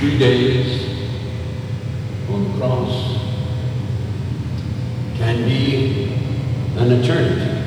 three days on the cross can be an eternity.